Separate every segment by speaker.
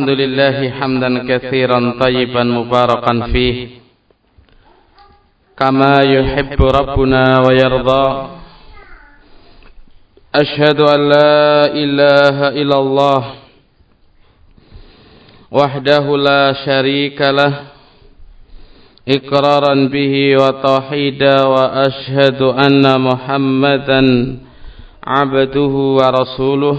Speaker 1: الحمد لله حمدا كثيرا طيبا مباركا فيه كما يحب ربنا ويرضى أشهد أن لا إله إلا الله وحده لا شريك له إقرارا به وتوحيدا وأشهد أن محمدا عبده ورسوله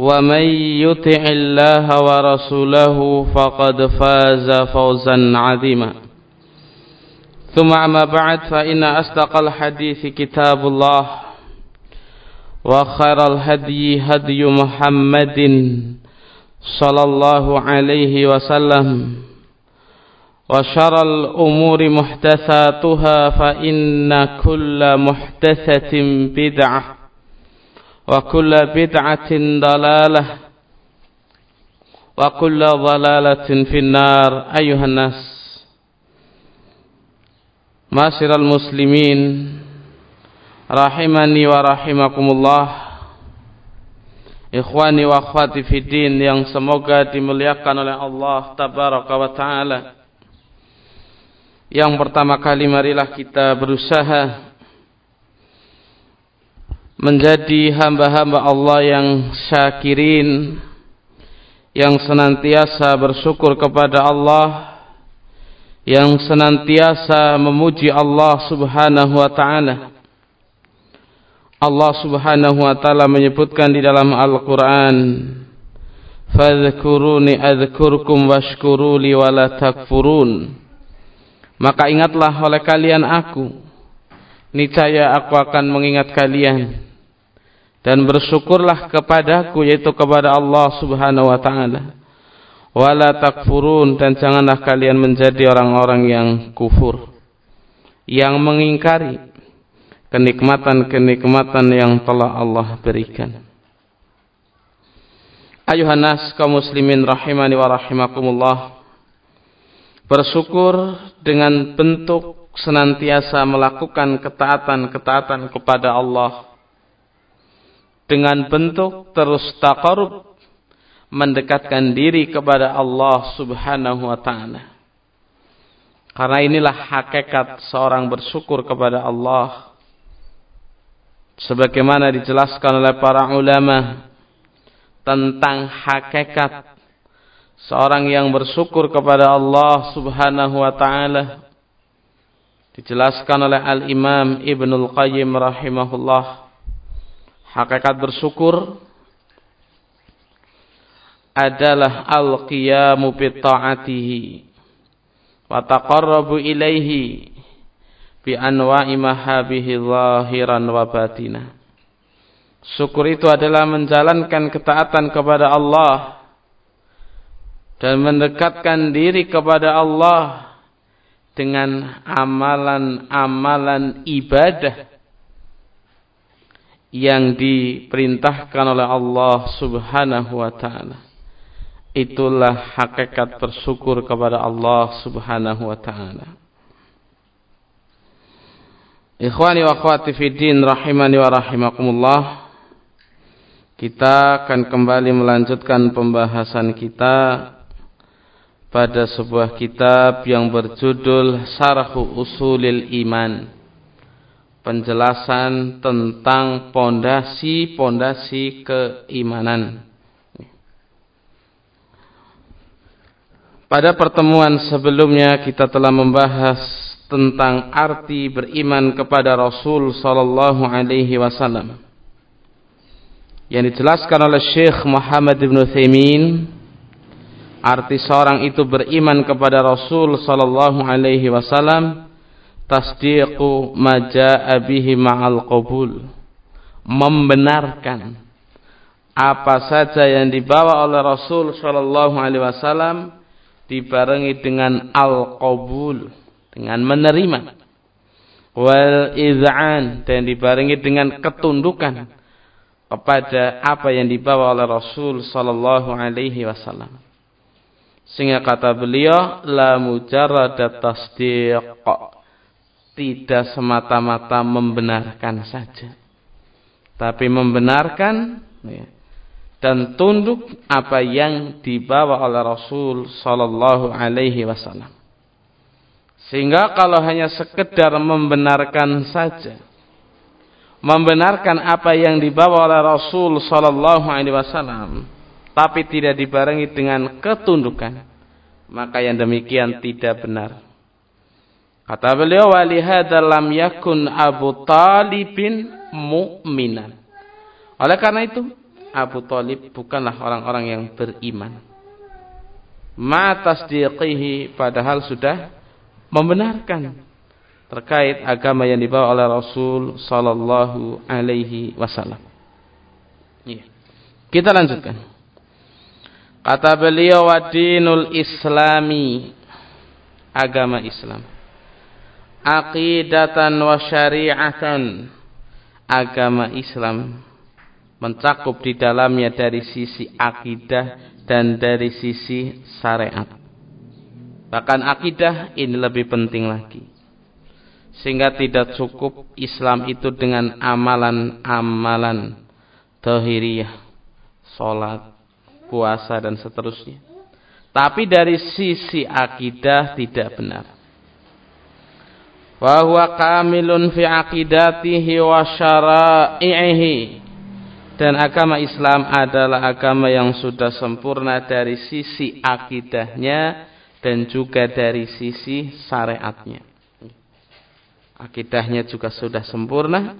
Speaker 1: ومن يطع الله ورسوله فقد فاز فوزا عظيما. ثم أما بعد فإن أصدق الحديث كتاب الله وخير الهدي هدي محمد صلى الله عليه وسلم. وشر الأمور محدثاتها فإن كل محدثة بدعة. وكل بدعة ضلالة وكل ضلالة في النار أيها الناس معاشر المسلمين rahimani wa rahimakumullah Ikhwani wa akhwati fiddin yang semoga dimuliakan oleh Allah tabaraka wa taala Yang pertama kali marilah kita berusaha menjadi hamba-hamba Allah yang syakirin yang senantiasa bersyukur kepada Allah yang senantiasa memuji Allah Subhanahu wa taala. Allah Subhanahu wa taala menyebutkan di dalam Al-Qur'an Fadhkuruni adzkurkum washkuruli wala takfurun. Maka ingatlah oleh kalian aku niscaya aku akan mengingat kalian dan bersyukurlah kepadaku yaitu kepada Allah Subhanahu wa taala. Wala takfurun dan janganlah kalian menjadi orang-orang yang kufur yang mengingkari kenikmatan-kenikmatan yang telah Allah berikan. Ayuhan nas kaum muslimin rahimani wa rahimakumullah. Bersyukur dengan bentuk senantiasa melakukan ketaatan-ketaatan kepada Allah dengan bentuk terus taqarrub mendekatkan diri kepada Allah Subhanahu wa taala. Karena inilah hakikat seorang bersyukur kepada Allah. Sebagaimana dijelaskan oleh para ulama tentang hakikat seorang yang bersyukur kepada Allah Subhanahu wa taala dijelaskan oleh Al-Imam Ibnul Qayyim rahimahullah Hakikat bersyukur adalah al-qiyamu bi ta'atihi wa taqarrabu ilaihi bi anwa'i mahabihi zahiran wa batina. Syukur itu adalah menjalankan ketaatan kepada Allah dan mendekatkan diri kepada Allah dengan amalan-amalan ibadah yang diperintahkan oleh Allah Subhanahu wa taala. Itulah hakikat bersyukur kepada Allah Subhanahu wa taala. Ikhwani wa akhwati fi din rahimani wa rahimakumullah. Kita akan kembali melanjutkan pembahasan kita pada sebuah kitab yang berjudul Sarhu Usulil Iman penjelasan tentang pondasi-pondasi keimanan. Pada pertemuan sebelumnya kita telah membahas tentang arti beriman kepada Rasul sallallahu alaihi wasallam. Yang dijelaskan oleh Syekh Muhammad bin Utsaimin arti seorang itu beriman kepada Rasul sallallahu alaihi wasallam tasdiqu ma jaa bihi ma'al qabul membenarkan apa saja yang dibawa oleh Rasul sallallahu alaihi wasallam dibarengi dengan al-qabul, dengan menerima. Wal iz'an dan dibarengi dengan ketundukan kepada apa yang dibawa oleh Rasul sallallahu alaihi wasallam. Sehingga kata beliau la mujarrad tasdiq tidak semata-mata membenarkan saja tapi membenarkan ya, dan tunduk apa yang dibawa oleh Rasul sallallahu alaihi wasallam. Sehingga kalau hanya sekedar membenarkan saja membenarkan apa yang dibawa oleh Rasul sallallahu alaihi wasallam tapi tidak dibarengi dengan ketundukan maka yang demikian tidak benar. Kata beliau walihada lam yakun Abu Talibin mu'minan. Oleh karena itu Abu Talib bukanlah orang-orang yang beriman. Ma tasdiqihi padahal sudah membenarkan terkait agama yang dibawa oleh Rasul sallallahu alaihi wasallam. Ya. Kita lanjutkan. Kata beliau wadinul islami agama Islam. Aqidatan wa syari'atan agama Islam mencakup di dalamnya dari sisi akidah dan dari sisi syariat. Bahkan akidah ini lebih penting lagi. Sehingga tidak cukup Islam itu dengan amalan-amalan tahiriyah, salat, puasa dan seterusnya. Tapi dari sisi akidah tidak benar. Wa huwa kamilun fi aqidatihi wa syara'ihi dan agama Islam adalah agama yang sudah sempurna dari sisi akidahnya dan juga dari sisi syariatnya. Akidahnya juga sudah sempurna,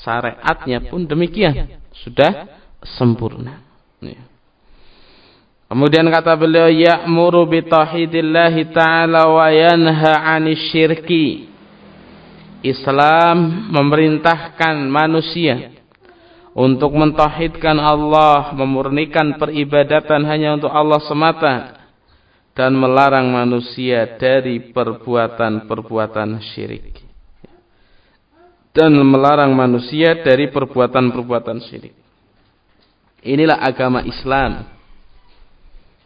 Speaker 1: syariatnya pun demikian, sudah sempurna. Kemudian kata beliau, ya'muru bi ta'ala wa yanha 'anil syirki. Islam memerintahkan manusia untuk mentauhidkan Allah, memurnikan peribadatan hanya untuk Allah semata dan melarang manusia dari perbuatan-perbuatan syirik. Dan melarang manusia dari perbuatan-perbuatan syirik. Inilah agama Islam.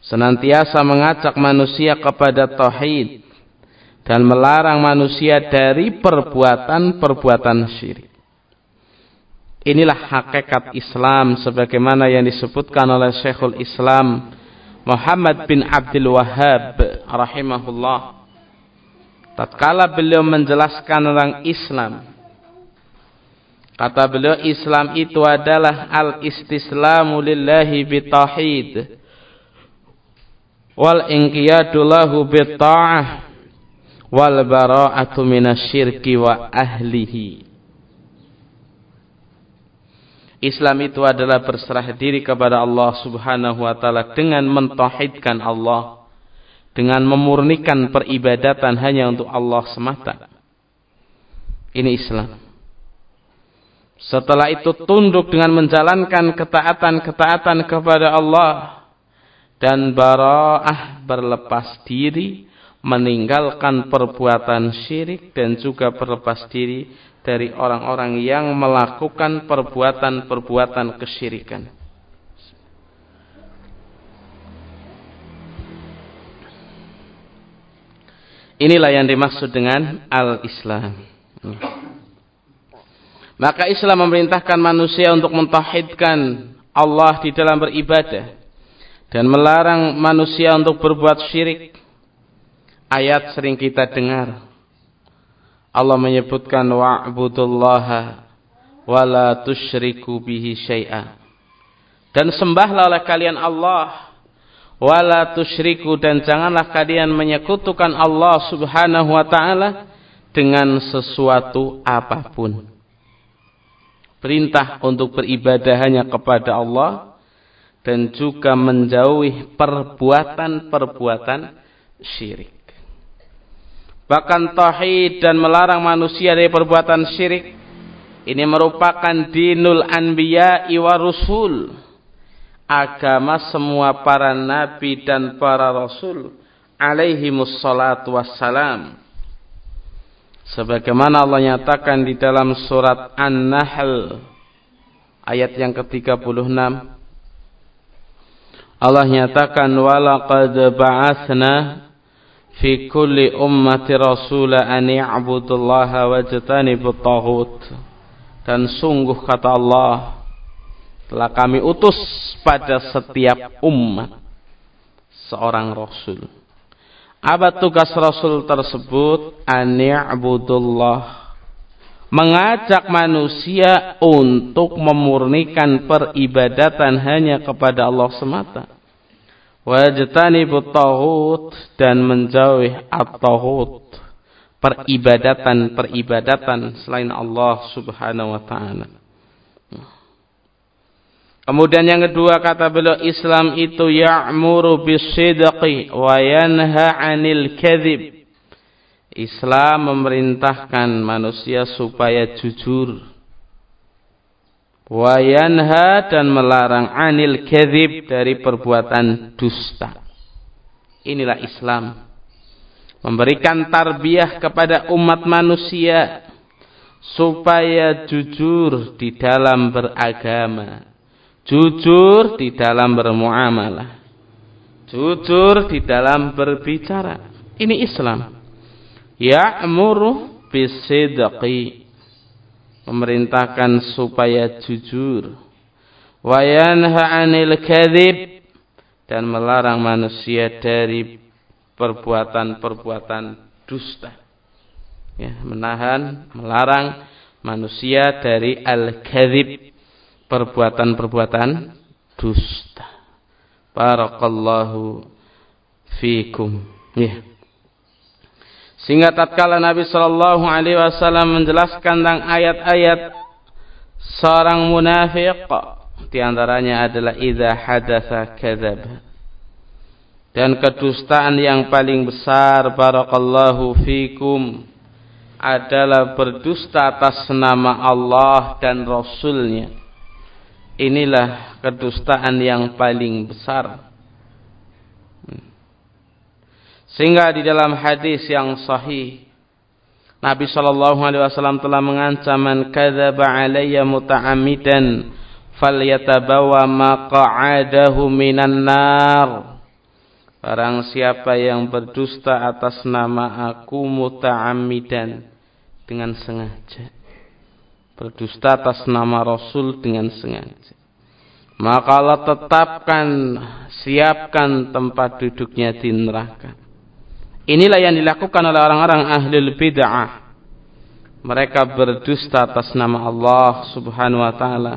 Speaker 1: Senantiasa mengajak manusia kepada tauhid dan melarang manusia dari perbuatan-perbuatan syirik. Inilah hakikat Islam sebagaimana yang disebutkan oleh Syekhul Islam Muhammad bin Abdul Wahhab rahimahullah. Tatkala beliau menjelaskan tentang Islam, kata beliau Islam itu adalah al-istislamu lillahi bitauhid wal inqiyadu lahu bitta'ah wal bara'atu minasyirki wa ahlihi. Islam itu adalah berserah diri kepada Allah Subhanahu wa taala dengan mentauhidkan Allah, dengan memurnikan peribadatan hanya untuk Allah semata. Ini Islam. Setelah itu tunduk dengan menjalankan ketaatan-ketaatan kepada Allah dan bara'ah berlepas diri meninggalkan perbuatan syirik dan juga berlepas diri dari orang-orang yang melakukan perbuatan-perbuatan kesyirikan. Inilah yang dimaksud dengan al-Islam. Maka Islam memerintahkan manusia untuk mentauhidkan Allah di dalam beribadah dan melarang manusia untuk berbuat syirik. Ayat sering kita dengar Allah menyebutkan wa'budullaha wa la tusyriku bihi syai'a. Dan sembahlah oleh kalian Allah wala tusyriku dan janganlah kalian menyekutukan Allah Subhanahu wa taala dengan sesuatu apa pun. Perintah untuk beribadah hanya kepada Allah dan juga menjauhi perbuatan-perbuatan syirik. Bahkan tauhid dan melarang manusia dari perbuatan syirik. Ini merupakan dinul anbiya wa rusul. Agama semua para nabi dan para rasul. Alaihi musallatu wassalam. Sebagaimana Allah nyatakan di dalam surat An-Nahl ayat yang ke-36. Allah nyatakan walaqad ba'atsna fi kulli ummati rasula an ya'budullaha wajtanibut taghut dan sungguh kata Allah telah kami utus pada setiap umat seorang rasul. Apa tugas rasul tersebut? Ani'budullah. Mengajak manusia untuk memurnikan peribadatan hanya kepada Allah semata. Wajtani tauhid dan menjauhi at-tauhid. Peribadatan-peribadatan selain Allah subhanahu wa ta'ala. Kemudian yang kedua kata beliau Islam itu ya'muru bisidqi wa yanha 'anil kadhib. Islam memerintahkan manusia supaya jujur. Wa yanha dan melarang 'anil kadhib dari perbuatan dusta. Inilah Islam. Memberikan tarbiyah kepada umat manusia supaya jujur di dalam beragama Jujur di dalam bermuamalah. Jujur di dalam berbicara. Ini Islam. Ya'muru bisidqi. Memerintahkan supaya jujur. Wa yanha 'anil kadhib dan melarang manusia dari perbuatan-perbuatan dusta. Ya, menahan, melarang manusia dari al-kadhib perbuatan-perbuatan dusta. Barakallahu fikum. Ya. Sehingga tatkala Nabi Shallallahu Alaihi Wasallam menjelaskan tentang ayat-ayat seorang munafik, di antaranya adalah idza hadatsa kadzab. Dan kedustaan yang paling besar barakallahu fikum adalah berdusta atas nama Allah dan Rasulnya inilah kedustaan yang paling besar. Sehingga di dalam hadis yang sahih Nabi sallallahu alaihi wasallam telah mengancam man kadzaba alayya muta'ammidan falyatabawa maq'adahu minan nar. Barang siapa yang berdusta atas nama aku muta'ammidan dengan sengaja berdusta atas nama Rasul dengan sengaja. Maka Allah tetapkan, siapkan tempat duduknya di neraka. Inilah yang dilakukan oleh orang-orang ahli bid'ah. Mereka berdusta atas nama Allah Subhanahu wa taala,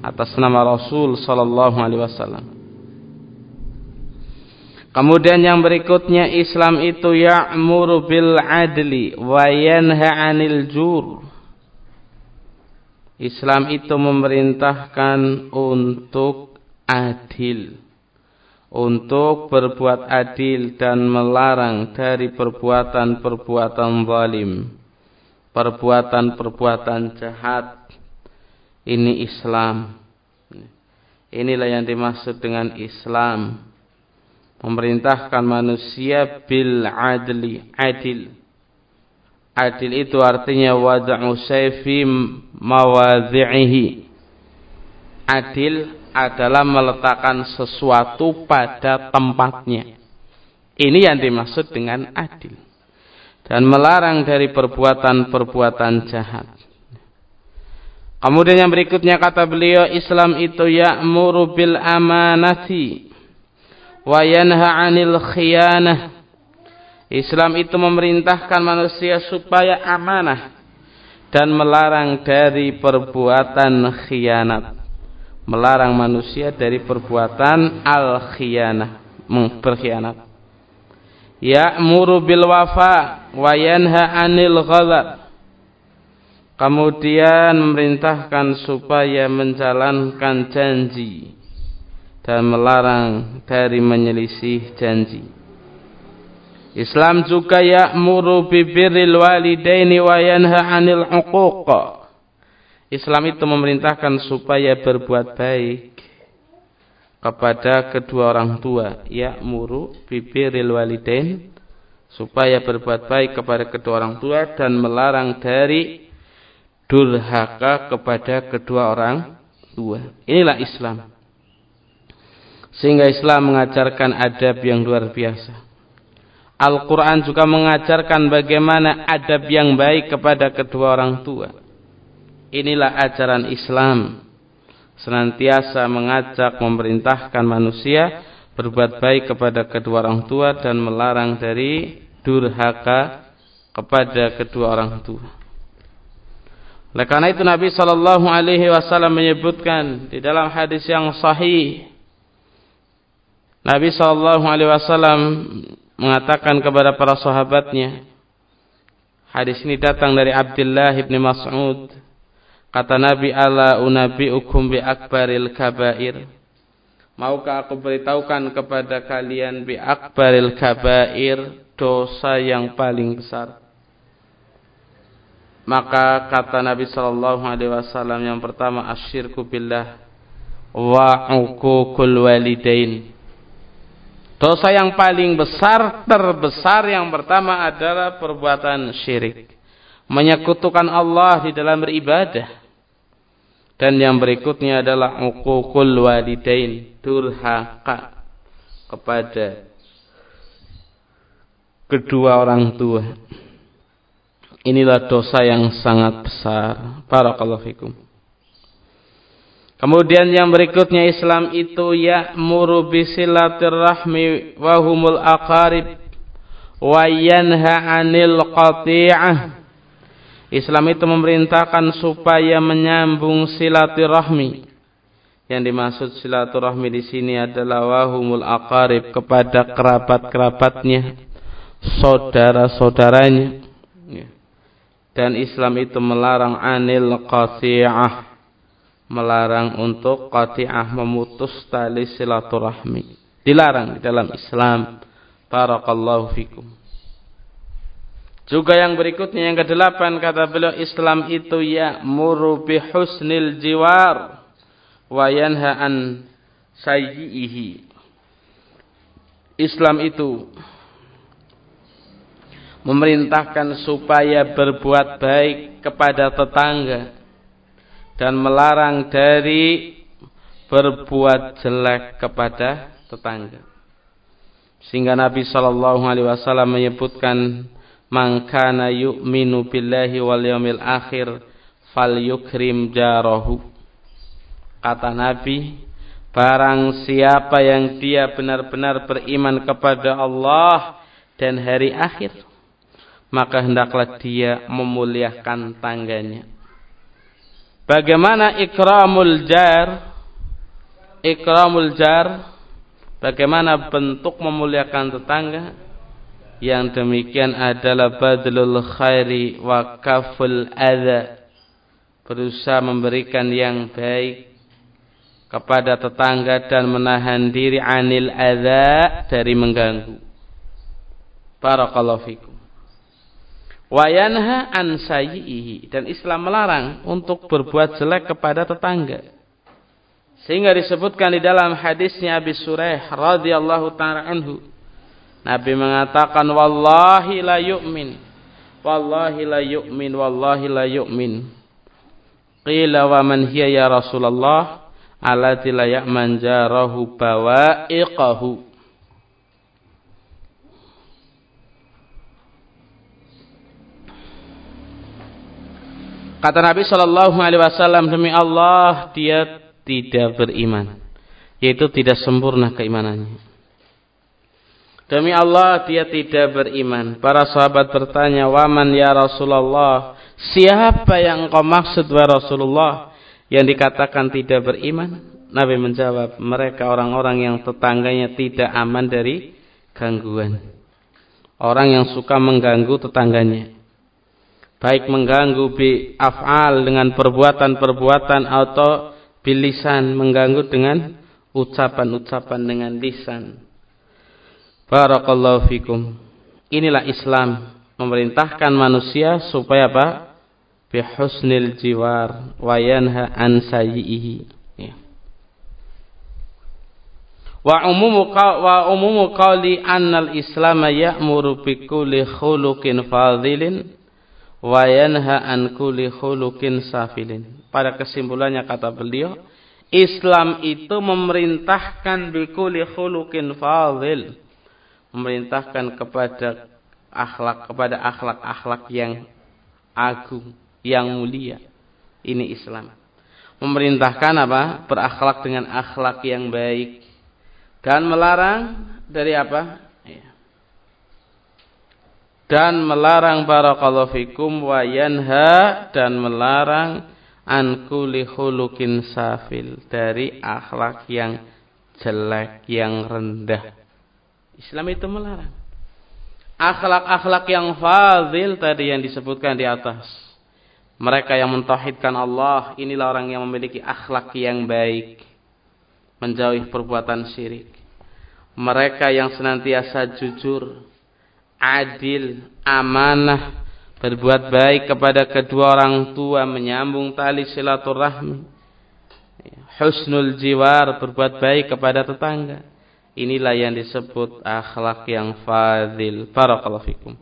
Speaker 1: atas nama Rasul sallallahu alaihi wasallam. Kemudian yang berikutnya Islam itu ya'muru bil adli wa yanha 'anil jur Islam itu memerintahkan untuk adil. Untuk berbuat adil dan melarang dari perbuatan-perbuatan zalim. Perbuatan-perbuatan jahat. Ini Islam. Inilah yang dimaksud dengan Islam. Memerintahkan manusia bil adli. Adil Adil itu artinya wada'u sayfi mawadhi'ihi. Adil adalah meletakkan sesuatu pada tempatnya. Ini yang dimaksud dengan adil. Dan melarang dari perbuatan-perbuatan jahat. Kemudian yang berikutnya kata beliau Islam itu ya'muru bil amanati wa yanha 'anil khiyanah Islam itu memerintahkan manusia supaya amanah dan melarang dari perbuatan khianat. Melarang manusia dari perbuatan al-khianah, berkhianat. Ya'muru bil wafa wa yanha 'anil ghadab. Kemudian memerintahkan supaya menjalankan janji dan melarang dari menyelisih janji. Islam juga ya'muru bibirril walidaini wa yanha 'anil 'uquq. Islam itu memerintahkan supaya berbuat baik kepada kedua orang tua, ya'muru bibirril walidain supaya berbuat baik kepada kedua orang tua dan melarang dari durhaka kepada kedua orang tua. Inilah Islam. Sehingga Islam mengajarkan adab yang luar biasa. Al-Quran juga mengajarkan bagaimana adab yang baik kepada kedua orang tua. Inilah ajaran Islam. Senantiasa mengajak memerintahkan manusia berbuat baik kepada kedua orang tua dan melarang dari durhaka kepada kedua orang tua. Oleh karena itu Nabi Shallallahu Alaihi Wasallam menyebutkan di dalam hadis yang sahih, Nabi Shallallahu Alaihi Wasallam mengatakan kepada para sahabatnya, hadis ini datang dari Abdullah bin Mas'ud, kata Nabi Allah unabi ukum bi akbaril kabair. Maukah aku beritahukan kepada kalian bi akbaril kabair dosa yang paling besar? Maka kata Nabi sallallahu alaihi wasallam yang pertama asyirku billah wa uququl walidain. Dosa yang paling besar terbesar yang pertama adalah perbuatan syirik. Menyekutukan Allah di dalam beribadah. Dan yang berikutnya adalah uququl walidain, durhaka kepada kedua orang tua. Inilah dosa yang sangat besar. Barakallahu fikum. Kemudian yang berikutnya Islam itu ya'muru bisilatirrahmi wa humul aqarib wa yanha 'anil qati'ah. Islam itu memerintahkan supaya menyambung silaturahmi. Yang dimaksud silaturahmi di sini adalah wahumul aqarib kepada kerabat-kerabatnya, saudara-saudaranya. Dan Islam itu melarang anil qati'ah melarang untuk qati'ah memutus tali silaturahmi. Dilarang di dalam Islam. Barakallahu fikum juga yang berikutnya yang kedelapan kata beliau Islam itu ya'muru bihusnil jiwar wa yanha an sayyihi Islam itu memerintahkan supaya berbuat baik kepada tetangga dan melarang dari berbuat jelek kepada tetangga. Sehingga Nabi sallallahu alaihi wasallam menyebutkan man kana yu'minu billahi wal yawmil akhir falyukrim jarahu. Kata Nabi, barang siapa yang dia benar-benar beriman kepada Allah dan hari akhir, maka hendaklah dia memuliakan tangganya. Bagaimana ikramul jar? Ikramul jar bagaimana bentuk memuliakan tetangga? Yang demikian adalah badlul khairi wa kaful adha. Berusaha memberikan yang baik kepada tetangga dan menahan diri anil adha dari mengganggu. Barakallahu fikum wayanha an sayyihi dan Islam melarang untuk berbuat jelek kepada tetangga. Sehingga disebutkan di dalam hadisnya Abi Suraih radhiyallahu taala anhu Nabi mengatakan wallahi la yu'min. Wallahi la yu'min wallahi la yu'min. Qila wa man hiya ya Rasulullah? Alati la ya'man jarahu bawa'iqahu. Kata Nabi Shallallahu Alaihi Wasallam demi Allah dia tidak beriman, yaitu tidak sempurna keimanannya. Demi Allah dia tidak beriman. Para sahabat bertanya, Waman ya Rasulullah, siapa yang engkau maksud wa Rasulullah yang dikatakan tidak beriman? Nabi menjawab, mereka orang-orang yang tetangganya tidak aman dari gangguan. Orang yang suka mengganggu tetangganya. Baik mengganggu bi af'al dengan perbuatan-perbuatan atau bilisan mengganggu dengan ucapan-ucapan dengan lisan. Barakallahu fikum. Inilah Islam memerintahkan manusia supaya apa? Bihusnil jiwar wa yanha an sayyihi Wa umumu wa umumu qawli annal Islam ya'muru bi kulli khuluqin fadhilin wa yanha an kulli khuluqin safilin. Pada kesimpulannya kata beliau, Islam itu memerintahkan bi kulli khuluqin fadhil. Memerintahkan kepada akhlak kepada akhlak-akhlak yang agung, yang mulia. Ini Islam. Memerintahkan apa? Berakhlak dengan akhlak yang baik dan melarang dari apa? Iya. Dan melarang barakallahu fikum wa yanha dan melarang an kulli safil dari akhlak yang jelek, yang rendah. Islam itu melarang. Akhlak-akhlak yang fadil tadi yang disebutkan di atas. Mereka yang mentauhidkan Allah, inilah orang yang memiliki akhlak yang baik. Menjauhi perbuatan syirik mereka yang senantiasa jujur, adil, amanah, berbuat baik kepada kedua orang tua, menyambung tali silaturahmi, husnul jiwar, berbuat baik kepada tetangga. Inilah yang disebut akhlak yang fadil. Barakallahu fikum.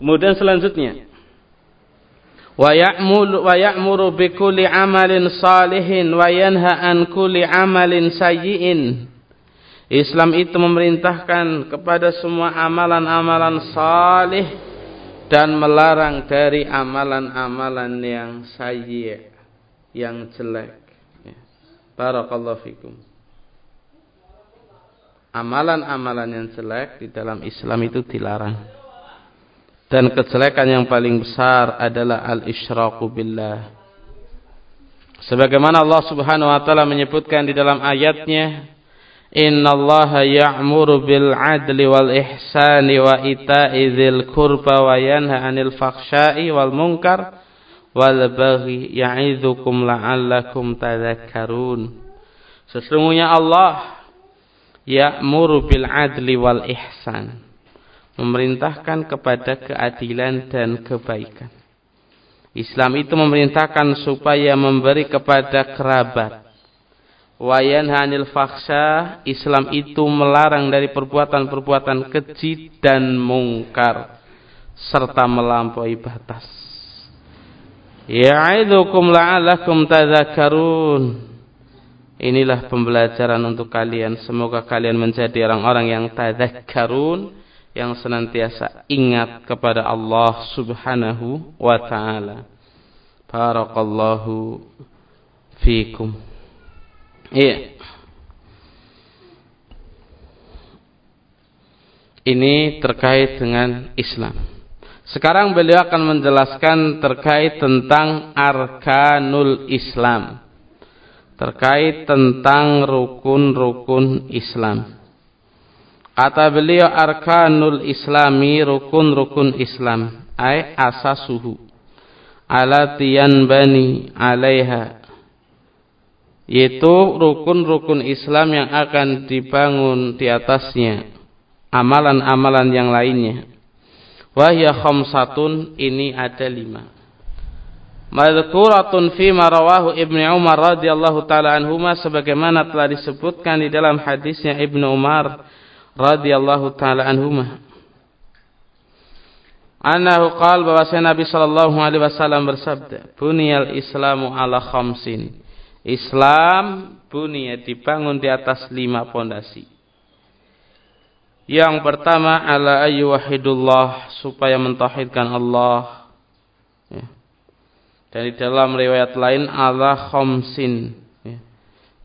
Speaker 1: Kemudian selanjutnya wa ya'muru wa ya'muru bi kulli amalin salihin wa yanha an kulli amalin sayyi'in. Islam itu memerintahkan kepada semua amalan-amalan salih dan melarang dari amalan-amalan yang sayyi' yang jelek. Barakallahu fikum. Amalan-amalan yang jelek di dalam Islam itu dilarang. Dan kejelekan yang paling besar adalah al-isyraku billah. Sebagaimana Allah Subhanahu wa taala menyebutkan di dalam ayatnya, "Innallaha ya'muru bil 'adli wal ihsani wa ita'i dzil qurba wa yanha 'anil fakhsya'i wal munkar wal baghi ya'idzukum la'allakum tadhakkarun." Sesungguhnya Allah ya'muru bil 'adli wal ihsan memerintahkan kepada keadilan dan kebaikan. Islam itu memerintahkan supaya memberi kepada kerabat. Wayan hanil faksa, Islam itu melarang dari perbuatan-perbuatan keji dan mungkar serta melampaui batas. Ya'idzukum la'allakum tadzakarun. Inilah pembelajaran untuk kalian. Semoga kalian menjadi orang-orang yang tadzakarun yang senantiasa ingat kepada Allah Subhanahu wa taala. Barakallahu fikum. Iya. Ini terkait dengan Islam. Sekarang beliau akan menjelaskan terkait tentang arkanul Islam. Terkait tentang rukun-rukun Islam. Kata beliau arkanul islami rukun-rukun Islam. Ay asasuhu. Ala bani alaiha. Yaitu rukun-rukun Islam yang akan dibangun di atasnya. Amalan-amalan yang lainnya. Wahya khamsatun ini ada lima. Madhkuratun fi marawahu Ibnu Umar radhiyallahu taala anhuma sebagaimana telah disebutkan di dalam hadisnya Ibnu Umar radhiyallahu taala anhuma Anahu qala bahwasanya Nabi sallallahu alaihi wasallam bersabda, "Buniyal Islamu ala khamsin." Islam bunia dibangun di atas lima pondasi. Yang pertama ala ayyuhidullah supaya mentauhidkan Allah. Ya. Dan di dalam riwayat lain ala khamsin. Ya.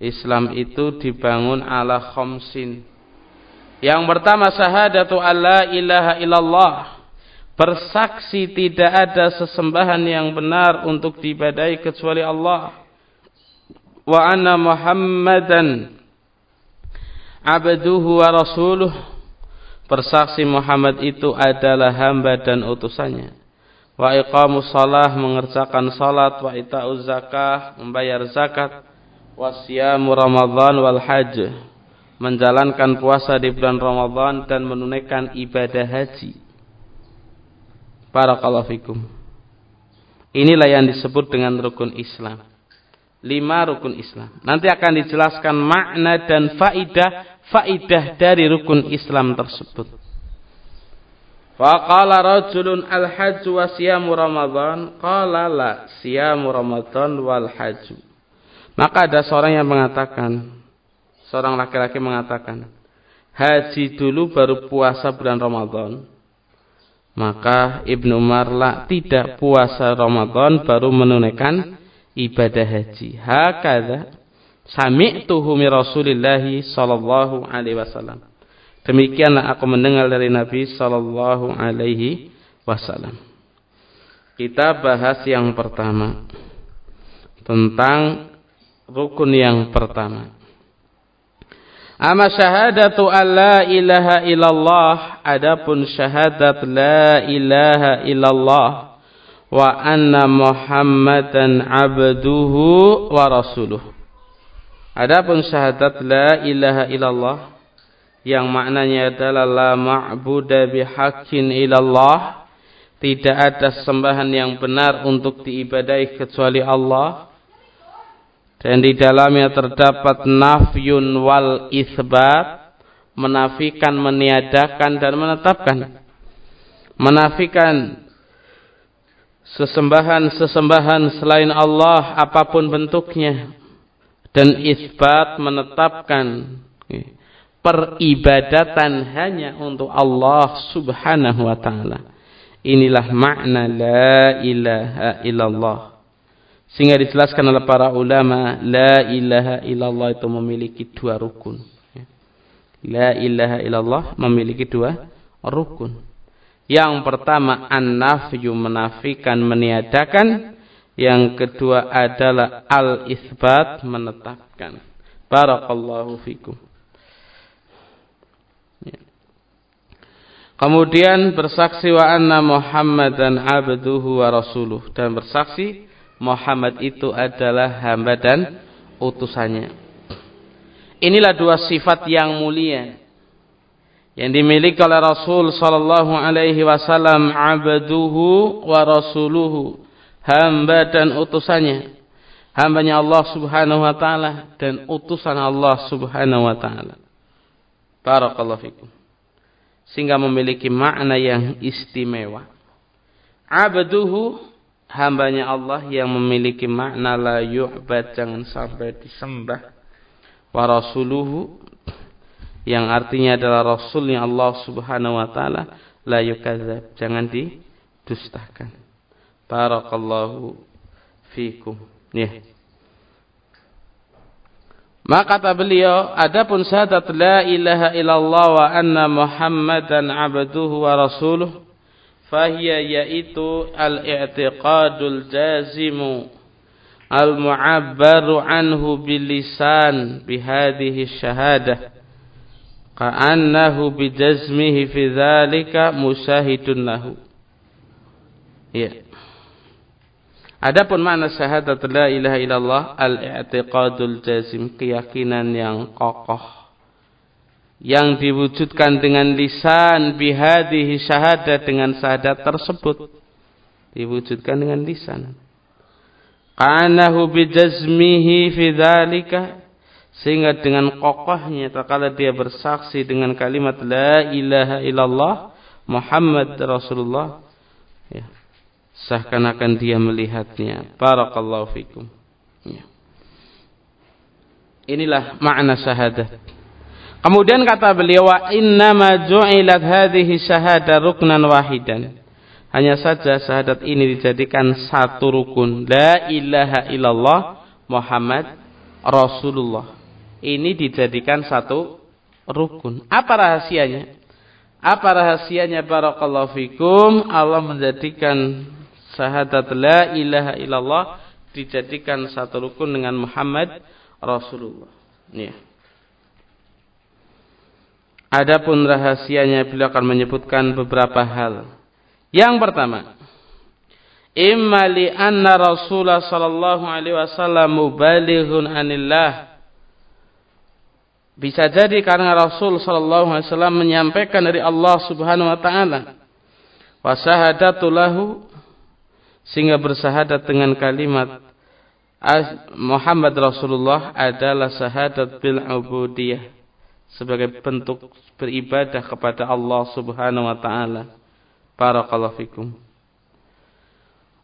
Speaker 1: Islam itu dibangun ala khamsin. Yang pertama syahadatu alla ilaha illallah. bersaksi tidak ada sesembahan yang benar untuk diibadahi kecuali Allah wa anna Muhammadan abduhu wa rasuluh bersaksi Muhammad itu adalah hamba dan utusannya wa iqamus salah mengerjakan salat wa ita'uz zakah membayar zakat wa siyamu ramadhan wal hajj menjalankan puasa di bulan Ramadan dan menunaikan ibadah haji Barakallahu fikum. Inilah yang disebut dengan rukun Islam. Lima rukun Islam. Nanti akan dijelaskan makna dan faidah faidah dari rukun Islam tersebut. Faqala rajulun al-hajj wa siyamu Ramadan. Qala la siyamu Ramadan wal hajj. Maka ada seorang yang mengatakan, seorang laki-laki mengatakan, haji dulu baru puasa bulan Ramadan. Maka Ibnu Umar lah tidak puasa Ramadan baru menunaikan ibadah haji. Hakada sami'tuhu min Rasulillah sallallahu alaihi wasallam. Demikianlah aku mendengar dari Nabi sallallahu alaihi wasallam. Kita bahas yang pertama tentang rukun yang pertama. Ama syahadatu an la ilaha illallah adapun syahadat la ilaha illallah wa anna muhammadan abduhu wa rasuluh. Adapun syahadat la ilaha illallah yang maknanya adalah la ma'budu bihaqqin illallah tidak ada sembahan yang benar untuk diibadahi kecuali Allah dan di dalamnya terdapat nafyun wal isbat, menafikan, meniadakan dan menetapkan. Menafikan sesembahan-sesembahan selain Allah apa pun bentuknya dan isbat menetapkan peribadatan hanya untuk Allah Subhanahu wa taala. Inilah makna la ilaha illallah. Sehingga dijelaskan oleh para ulama, la ilaha illallah itu memiliki dua rukun. La ilaha illallah memiliki dua rukun. Yang pertama an-nafyu menafikan meniadakan, yang kedua adalah al-isbat menetapkan. Barakallahu fikum. Ya. Kemudian bersaksi wa anna Muhammadan abduhu wa rasuluh dan bersaksi Muhammad itu adalah hamba dan utusannya. Inilah dua sifat yang mulia yang dimiliki oleh Rasul sallallahu alaihi wasallam abduhu wa rasuluhu hamba dan utusannya. Hambanya Allah subhanahu wa taala dan utusan Allah subhanahu wa taala. Barakallahu fikum. Sehingga memiliki makna yang istimewa. Abduhu hambanya Allah yang memiliki makna la yu'bad jangan sampai disembah. Wa rasuluhu yang artinya adalah rasulnya Allah Subhanahu wa taala la yukadzab jangan didustakan barakallahu fikum. Ya maka kata beliau adapun syahadat la ilaha illallah wa anna muhammadan abduhu wa rasuluhu fahiya yaitu al-i'tiqadul jazimu al-mu'abbaru anhu bilisan bihadhihi syahadah ka'annahu bijazmihi fi dzalika musyahidun lahu. Ya Adapun makna syahadat la ilaha illallah al-i'tiqadul jazim keyakinan yang kokoh. Yang diwujudkan dengan lisan bihadihi syahadat dengan syahadat tersebut. Diwujudkan dengan lisan. Qanahu bijazmihi fi dzalika sehingga dengan kokohnya tatkala dia bersaksi dengan kalimat la ilaha illallah Muhammad Rasulullah ya seakan-akan dia melihatnya barakallahu fikum ya. inilah makna syahadat Kemudian kata beliau wa innama ju'ilat hadhihi syahada ruknan wahidan. Hanya saja syahadat ini dijadikan satu rukun. La ilaha illallah Muhammad Rasulullah. Ini dijadikan satu rukun. Apa rahasianya? Apa rahasianya barakallahu fikum? Allah menjadikan syahadat la ilaha illallah dijadikan satu rukun dengan Muhammad Rasulullah. Ya. Adapun rahasianya beliau akan menyebutkan beberapa hal. Yang pertama, imma li anna Rasulullah sallallahu alaihi wasallam mubalighun anillah. Bisa jadi karena Rasul sallallahu alaihi wasallam menyampaikan dari Allah Subhanahu wa taala. Wa syahadatu lahu sehingga bersahadat dengan kalimat Muhammad Rasulullah adalah syahadat bil ubudiyah sebagai bentuk beribadah kepada Allah Subhanahu wa taala. Barakallahu fikum.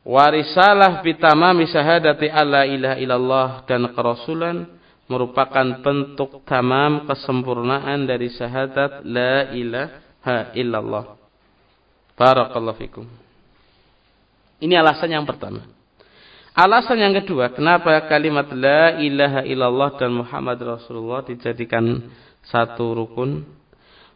Speaker 1: Warisalah bitamami syahadati alla ilaha illallah dan kerasulan merupakan bentuk tamam kesempurnaan dari syahadat la ilaha illallah. Barakallahu fikum. Ini alasan yang pertama. Alasan yang kedua, kenapa kalimat la ilaha illallah dan Muhammad Rasulullah dijadikan satu rukun.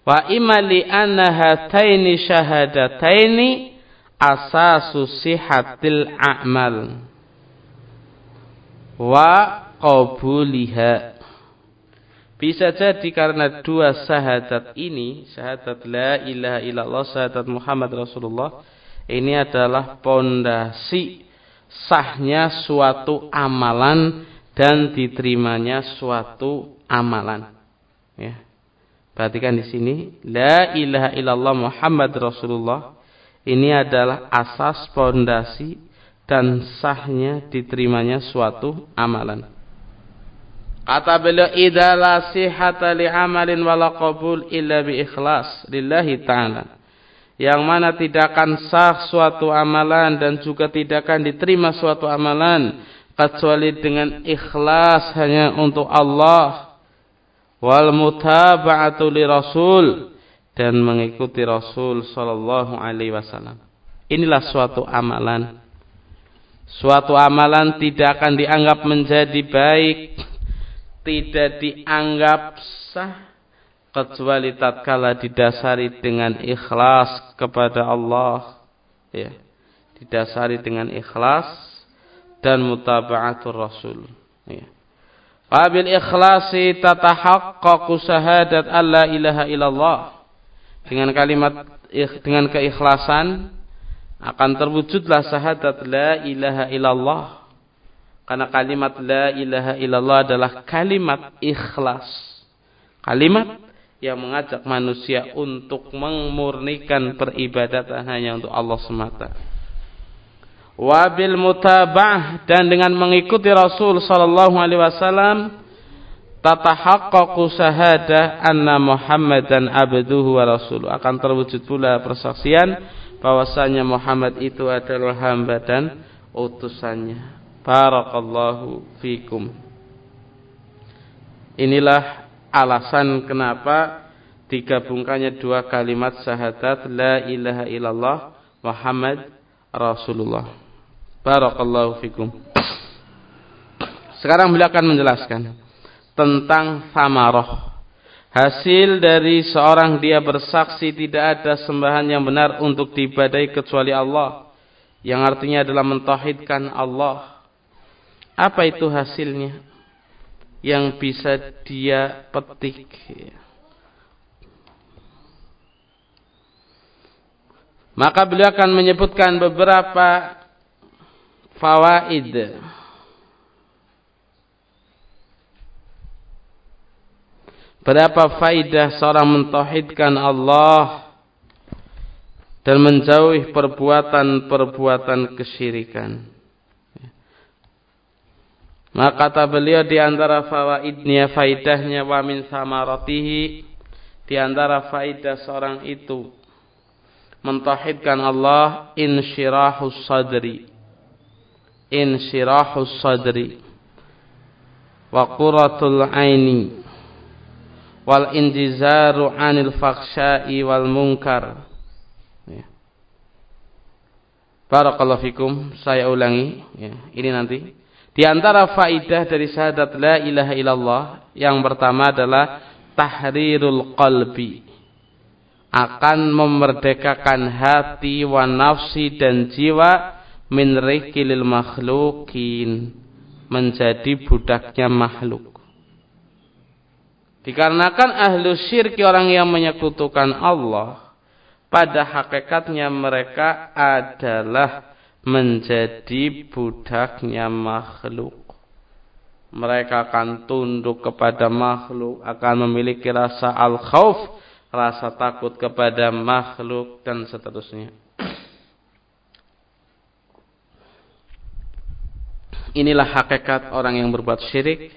Speaker 1: Wa imali anna hataini syahadataini asasu sihatil a'mal. Wa qabuliha. Bisa jadi karena dua syahadat ini, syahadat la ilaha illallah, syahadat Muhammad Rasulullah, ini adalah pondasi sahnya suatu amalan dan diterimanya suatu amalan. Ya. Perhatikan di sini, la ilaha illallah Muhammad Rasulullah ini adalah asas pondasi dan sahnya diterimanya suatu amalan. Kata beliau, "Idza la sihhata li amalin wala qabul illa bi ikhlas lillahi ta'ala." Yang mana tidak akan sah suatu amalan dan juga tidak akan diterima suatu amalan kecuali dengan ikhlas hanya untuk Allah wal mutaba'atu li rasul dan mengikuti Rasul sallallahu alaihi wasallam. Inilah suatu amalan. Suatu amalan tidak akan dianggap menjadi baik, tidak dianggap sah kecuali tatkala didasari dengan ikhlas kepada Allah. Ya. Didasari dengan ikhlas dan mutaba'atul Rasul. Ya. Wabil ikhlasi tatahaqqaqu syahadat alla ilaha illallah. Dengan kalimat dengan keikhlasan akan terwujudlah syahadat la ilaha illallah. Karena kalimat la ilaha illallah adalah kalimat ikhlas. Kalimat yang mengajak manusia untuk memurnikan peribadatan hanya untuk Allah semata. Wabil mutabah dan dengan mengikuti Rasul sallallahu alaihi wasallam tatahaqqaqu syahadah anna Muhammadan abduhu wa rasuluh. Akan terwujud pula persaksian bahwasanya Muhammad itu adalah hamba dan utusannya. Barakallahu fikum. Inilah alasan kenapa digabungkannya dua kalimat syahadat la ilaha illallah Muhammad Rasulullah Barakallahu fikum. Sekarang beliau akan menjelaskan tentang samarah. Hasil dari seorang dia bersaksi tidak ada sembahan yang benar untuk diibadai kecuali Allah. Yang artinya adalah mentauhidkan Allah. Apa itu hasilnya? Yang bisa dia petik. Maka beliau akan menyebutkan beberapa fawaid Berapa faidah seorang mentauhidkan Allah dan menjauhi perbuatan-perbuatan kesyirikan. Maka kata beliau di antara fawaidnya faidahnya wa min samaratihi di antara faidah seorang itu mentauhidkan Allah insyirahus sadri. Insyirahus sadri. Wa quratul aini. Wal injizaru anil fakhsya'i wal munkar. Ya. Barakallahu fikum. Saya ulangi ya, ini nanti di antara faidah dari syahadat la ilaha illallah yang pertama adalah tahrirul qalbi akan memerdekakan hati wa nafsi dan jiwa min rikilil makhlukin menjadi budaknya makhluk. Dikarenakan ahlu syirki orang yang menyekutukan Allah, pada hakikatnya mereka adalah menjadi budaknya makhluk. Mereka akan tunduk kepada makhluk, akan memiliki rasa al-khawf, rasa takut kepada makhluk dan seterusnya. Inilah hakikat orang yang berbuat syirik,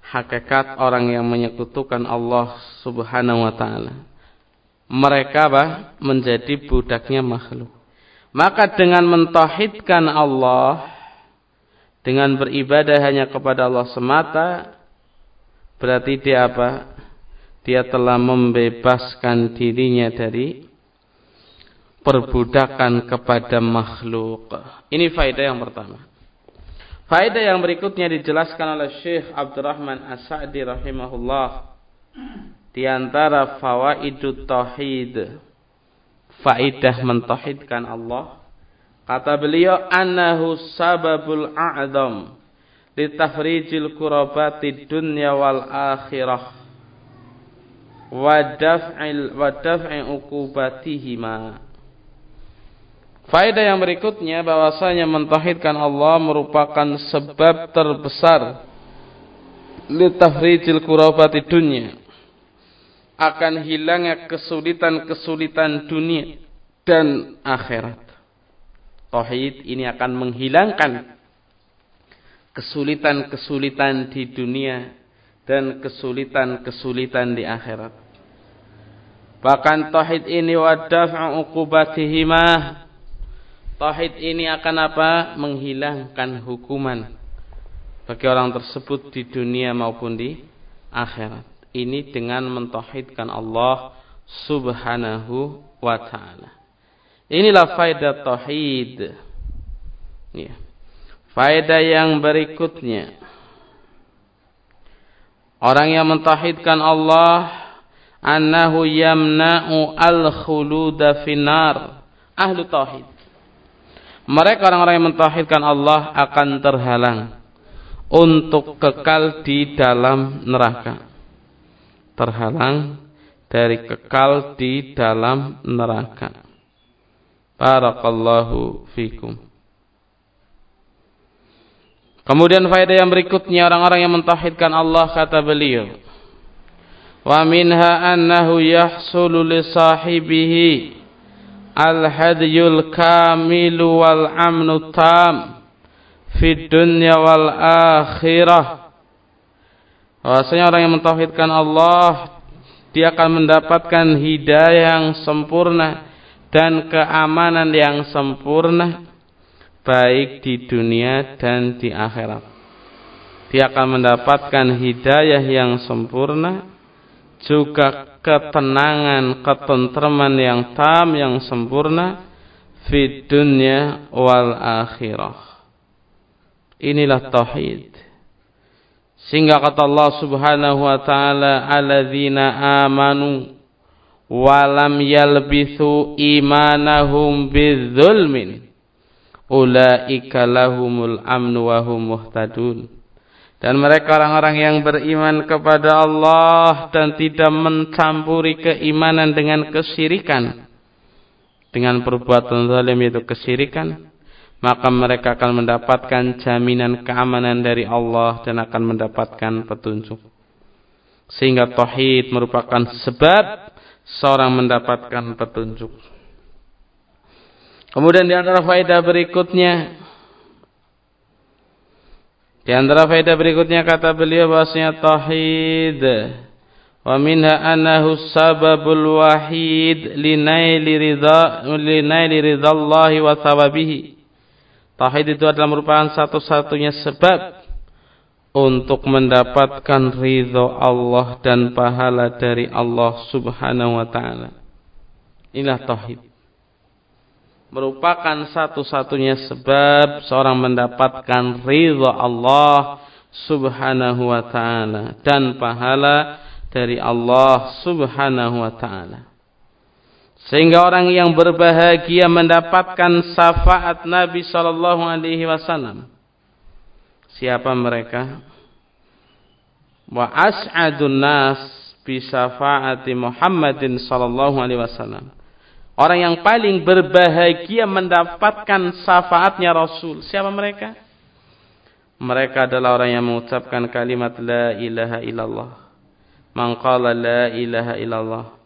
Speaker 1: hakikat orang yang menyekutukan Allah Subhanahu wa taala. Mereka bah, menjadi budaknya makhluk. Maka dengan mentauhidkan Allah, dengan beribadah hanya kepada Allah semata, berarti dia apa? dia telah membebaskan dirinya dari perbudakan kepada makhluk. Ini faedah yang pertama. Faedah yang berikutnya dijelaskan oleh Syekh Abdurrahman As-Sa'di rahimahullah di antara fawaidut tauhid faidah mentauhidkan Allah kata beliau annahu sababul a'zam litafrijil kurabati dunya wal akhirah wa daf'il wa daf'i uqubatihima. Faedah yang berikutnya bahwasanya mentauhidkan Allah merupakan sebab terbesar litahrijil kurabati dunia akan hilangnya kesulitan-kesulitan dunia dan akhirat. Tauhid ini akan menghilangkan kesulitan-kesulitan di dunia dan kesulitan-kesulitan di akhirat. Bahkan tauhid ini wadaf'u uqubatihima. Tauhid ini akan apa? Menghilangkan hukuman bagi orang tersebut di dunia maupun di akhirat. Ini dengan mentauhidkan Allah Subhanahu wa taala. Inilah faedah tauhid. Ya. Faedah yang berikutnya Orang yang mentauhidkan Allah annahu yamna'u al-khuluda finar. Ahlu tauhid. Mereka orang-orang yang mentauhidkan Allah akan terhalang untuk kekal di dalam neraka. Terhalang dari kekal di dalam neraka. Barakallahu fikum. Kemudian faedah yang berikutnya orang-orang yang mentauhidkan Allah kata beliau. Wa minha annahu yahsulu li sahibihi al-hadyul kamilu wal amnu tam fi dunya wal akhirah. Bahwasanya orang yang mentauhidkan Allah dia akan mendapatkan hidayah yang sempurna dan keamanan yang sempurna baik di dunia dan di akhirat. Dia akan mendapatkan hidayah yang sempurna, juga ketenangan, ketentraman yang tam, yang sempurna, di dunia wal akhirah. Inilah tauhid. Sehingga kata Allah Subhanahu wa taala, "Alladzina amanu wa lam yalbithu imanahum bidzulmin." ulaika lahumul amnu wa hum muhtadun. Dan mereka orang-orang yang beriman kepada Allah dan tidak mencampuri keimanan dengan kesyirikan. Dengan perbuatan zalim itu kesyirikan maka mereka akan mendapatkan jaminan keamanan dari Allah dan akan mendapatkan petunjuk sehingga tauhid merupakan sebab seorang mendapatkan petunjuk Kemudian di antara faedah berikutnya di antara faedah berikutnya kata beliau bahasanya tauhid wa minha annahu sababul wahid linaili ridha linaili ridallahi wa thawabihi. Tauhid itu adalah merupakan satu-satunya sebab untuk mendapatkan ridho Allah dan pahala dari Allah Subhanahu wa taala. Inilah tauhid merupakan satu-satunya sebab seorang mendapatkan ridha Allah Subhanahu wa taala dan pahala dari Allah Subhanahu wa taala. Sehingga orang yang berbahagia mendapatkan syafaat Nabi sallallahu alaihi wasallam. Siapa mereka? Wa as'adun nas bi syafaati Muhammadin sallallahu alaihi wasallam. Orang yang paling berbahagia mendapatkan syafaatnya Rasul. Siapa mereka? Mereka adalah orang yang mengucapkan kalimat la ilaha illallah. Man qala la ilaha illallah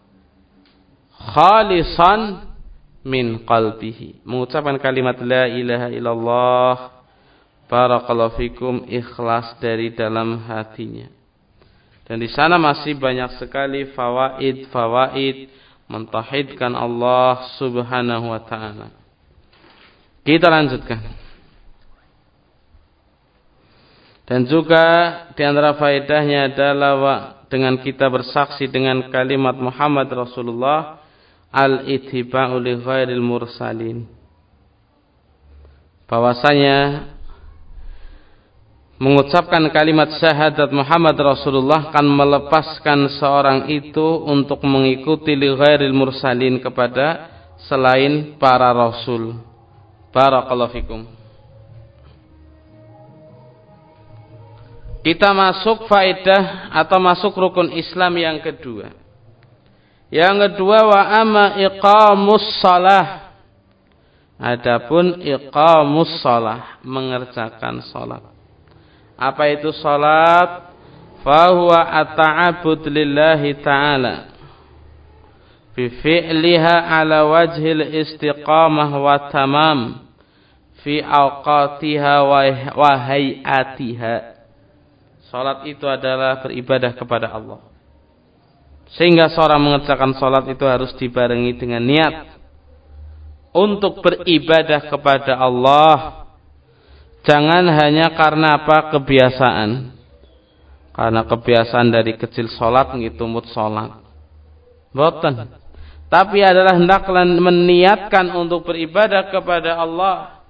Speaker 1: khalisan min qalbihi. Mengucapkan kalimat la ilaha illallah barakallahu fikum ikhlas dari dalam hatinya. Dan di sana masih banyak sekali fawaid-fawaid mentauhidkan Allah Subhanahu wa taala. Kita lanjutkan. Dan juga di antara faedahnya adalah dengan kita bersaksi dengan kalimat Muhammad Rasulullah al-ittiba'u li ghairil mursalin. Bahwasanya mengucapkan kalimat syahadat Muhammad Rasulullah kan melepaskan seorang itu untuk mengikuti li ghairil mursalin kepada selain para rasul. Barakallahu fikum. Kita masuk faedah atau masuk rukun Islam yang kedua. Yang kedua wa amma iqamus salah. Adapun iqamus salah, mengerjakan salat. Apa itu salat? Fahuwa at-ta'abbud lillahi ta'ala bi fi'liha ala wajhil istiqamah wa tamam fi awqatiha wa hayatiha. Salat itu adalah beribadah kepada Allah sehingga seorang mengerjakan sholat itu harus dibarengi dengan niat untuk beribadah kepada Allah. Jangan hanya karena apa kebiasaan. Karena kebiasaan dari kecil sholat ngitumut sholat. Boten. Tapi adalah hendaklah meniatkan untuk beribadah kepada Allah.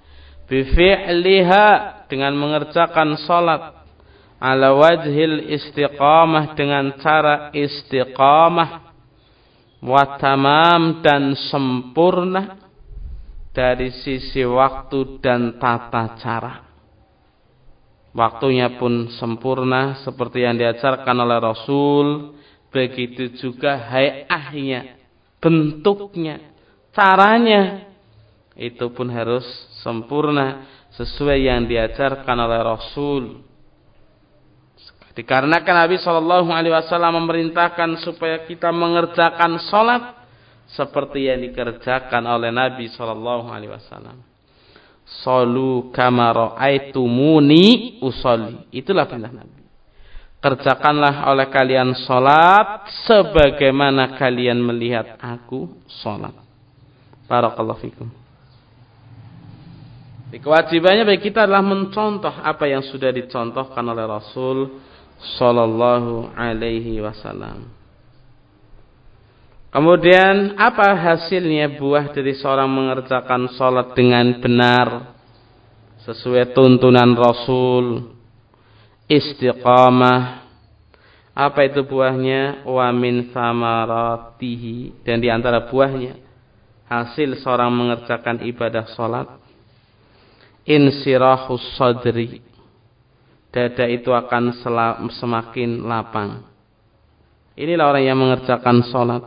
Speaker 1: Bifi'liha dengan mengerjakan sholat ala wajhil istiqamah dengan cara istiqamah wa tamam dan sempurna dari sisi waktu dan tata cara. Waktunya pun sempurna seperti yang diajarkan oleh Rasul, begitu juga hayahnya, bentuknya, caranya. Itu pun harus sempurna sesuai yang diajarkan oleh Rasul Dikarenakan Nabi Shallallahu Alaihi Wasallam memerintahkan supaya kita mengerjakan sholat seperti yang dikerjakan oleh Nabi Shallallahu Alaihi Wasallam. Solu kamaro aitumuni usoli. Itulah perintah Nabi. Kerjakanlah oleh kalian sholat sebagaimana kalian melihat aku sholat. Barakallahu fikum. Kewajibannya bagi kita adalah mencontoh apa yang sudah dicontohkan oleh Rasul sallallahu alaihi wasallam. Kemudian apa hasilnya buah dari seorang mengerjakan sholat dengan benar? Sesuai tuntunan Rasul. Istiqamah. Apa itu buahnya? Wa min samaratihi. Dan di antara buahnya hasil seorang mengerjakan ibadah sholat. Insirahus sadri dada itu akan semakin lapang. Inilah orang yang mengerjakan sholat.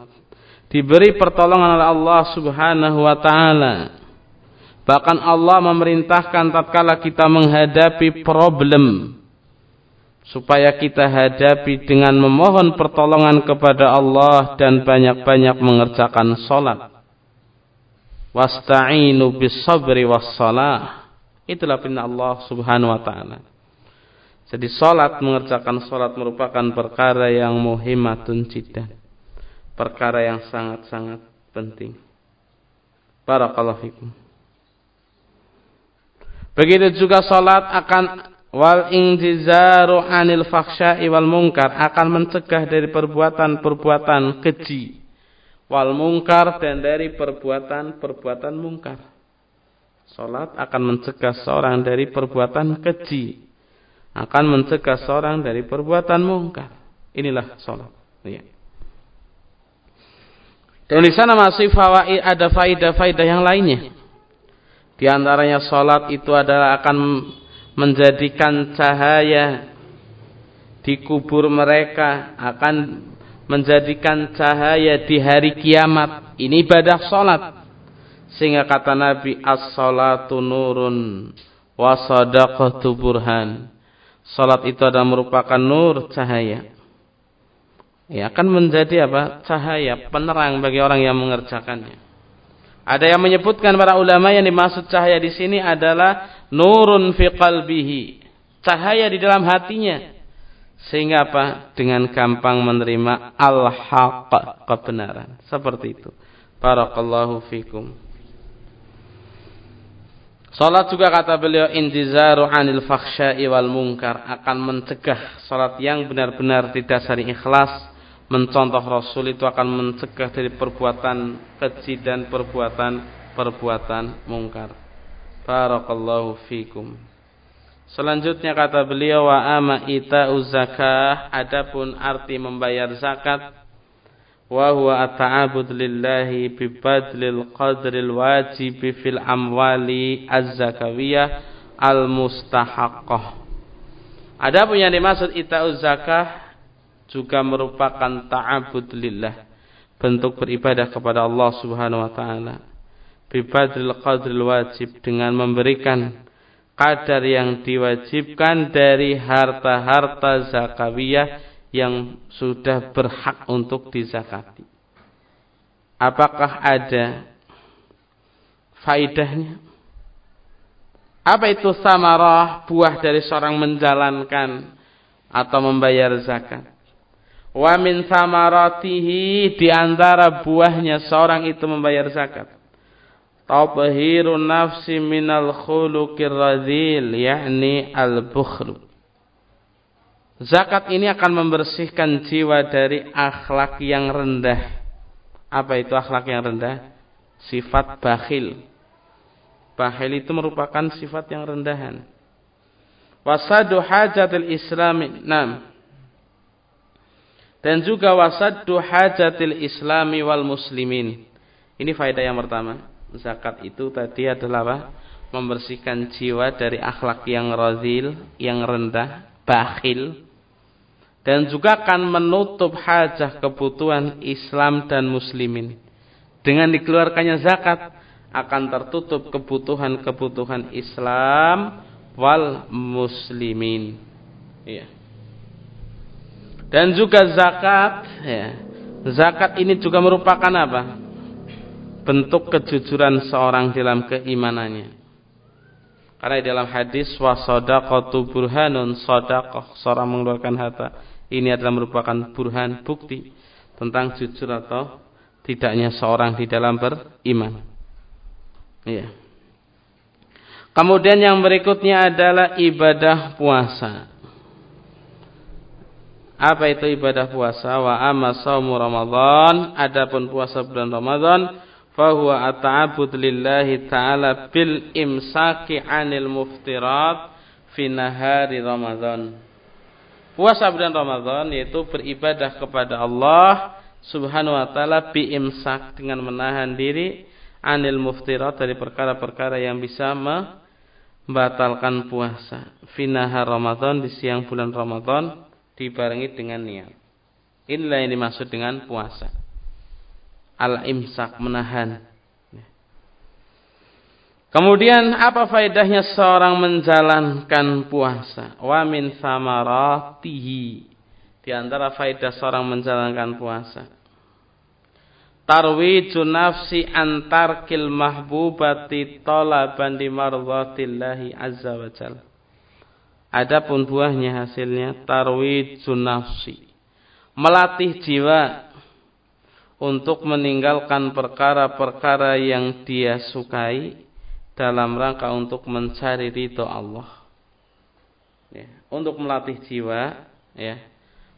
Speaker 1: Diberi pertolongan oleh Allah subhanahu wa ta'ala. Bahkan Allah memerintahkan tatkala kita menghadapi problem. Supaya kita hadapi dengan memohon pertolongan kepada Allah dan banyak-banyak mengerjakan sholat. Wasta'inu bis sabri was salah. Itulah perintah Allah subhanahu wa ta'ala. Jadi salat mengerjakan salat merupakan perkara yang muhimatun jiddan. Perkara yang sangat-sangat penting. Barakallahu fikum. Begitu juga salat akan wal injizaru anil fakhsya'i wal munkar akan mencegah dari perbuatan-perbuatan keji wal munkar dan dari perbuatan-perbuatan mungkar. Salat akan mencegah seorang dari perbuatan keji akan mencegah seorang dari perbuatan mungkar. Inilah sholat. Ya. Dan di sana masih fawaid ada faidah-faidah yang lainnya. Di antaranya salat itu adalah akan menjadikan cahaya di kubur mereka, akan menjadikan cahaya di hari kiamat. Ini ibadah salat. Sehingga kata Nabi as-salatu nurun wa sadaqatu burhan. Salat itu adalah merupakan nur cahaya ya akan menjadi apa? cahaya penerang bagi orang yang mengerjakannya. Ada yang menyebutkan para ulama yang dimaksud cahaya di sini adalah nurun fi qalbihi, cahaya di dalam hatinya. Sehingga apa? Dengan gampang menerima al-haq, kebenaran. Seperti itu. Barakallahu fikum. Salat juga kata beliau intizaru anil fakhsya'i wal munkar akan mencegah salat yang benar-benar didasari ikhlas mencontoh Rasul itu akan mencegah dari perbuatan keji dan perbuatan-perbuatan mungkar. Barakallahu fikum. Selanjutnya kata beliau wa ama ita zakah adapun arti membayar zakat lillahi bi badlil qadril wajib fil amwali az-zakawiyah al mustahaqqah. Adapun yang dimaksud ita zakah juga merupakan ta'abud lillah bentuk beribadah kepada Allah Subhanahu wa taala bibadril qadril wajib dengan memberikan kadar yang diwajibkan dari harta-harta zakawiyah yang sudah berhak untuk dizakati. Apakah ada faidahnya? Apa itu samarah buah dari seorang menjalankan atau membayar zakat? Wa min samaratihi di antara buahnya seorang itu membayar zakat. Tathiru nafsi minal khuluqir radhil yakni al-bukhl. Zakat ini akan membersihkan jiwa dari akhlak yang rendah. Apa itu akhlak yang rendah? Sifat bakhil. Bakhil itu merupakan sifat yang rendahan. Wasadu hajatil islami. Nah, dan juga wasaddu hajatil islami wal muslimin. Ini faedah yang pertama. Zakat itu tadi adalah apa? Membersihkan jiwa dari akhlak yang razil, yang rendah, bakhil. Dan juga akan menutup hajah kebutuhan Islam dan muslimin. Dengan dikeluarkannya zakat akan tertutup kebutuhan-kebutuhan Islam wal muslimin. Iya. Dan juga zakat, ya. Zakat ini juga merupakan apa? Bentuk kejujuran seorang dalam keimanannya. Karena dalam hadis wasadaqatu burhanun sadaqah seorang mengeluarkan harta ini adalah merupakan burhan bukti tentang jujur atau tidaknya seorang di dalam beriman. Iya. Kemudian yang berikutnya adalah ibadah puasa. Apa itu ibadah puasa? Wa amma saumu Ramadan, adapun puasa bulan Ramadan, fahuwa ata'abud lillahi ta'ala bil imsaki 'anil muftirat fi nahari Ramadan. Puasa bulan Ramadan yaitu beribadah kepada Allah Subhanahu wa taala bi imsak dengan menahan diri anil muftirat dari perkara-perkara yang bisa membatalkan puasa. Fi nahar Ramadan di siang bulan Ramadan dibarengi dengan niat. Inilah yang dimaksud dengan puasa. Al-imsak menahan. Kemudian apa faedahnya seorang menjalankan puasa? Wa min samaratihi. Di antara faedah seorang menjalankan puasa. Tarwiju nafsi antarkil mahbubati talaban di mardhatillahi azza wa jalla Adapun buahnya hasilnya tarwid nafsi. Melatih jiwa untuk meninggalkan perkara-perkara yang dia sukai dalam rangka untuk mencari ridho Allah. Ya, untuk melatih jiwa, ya,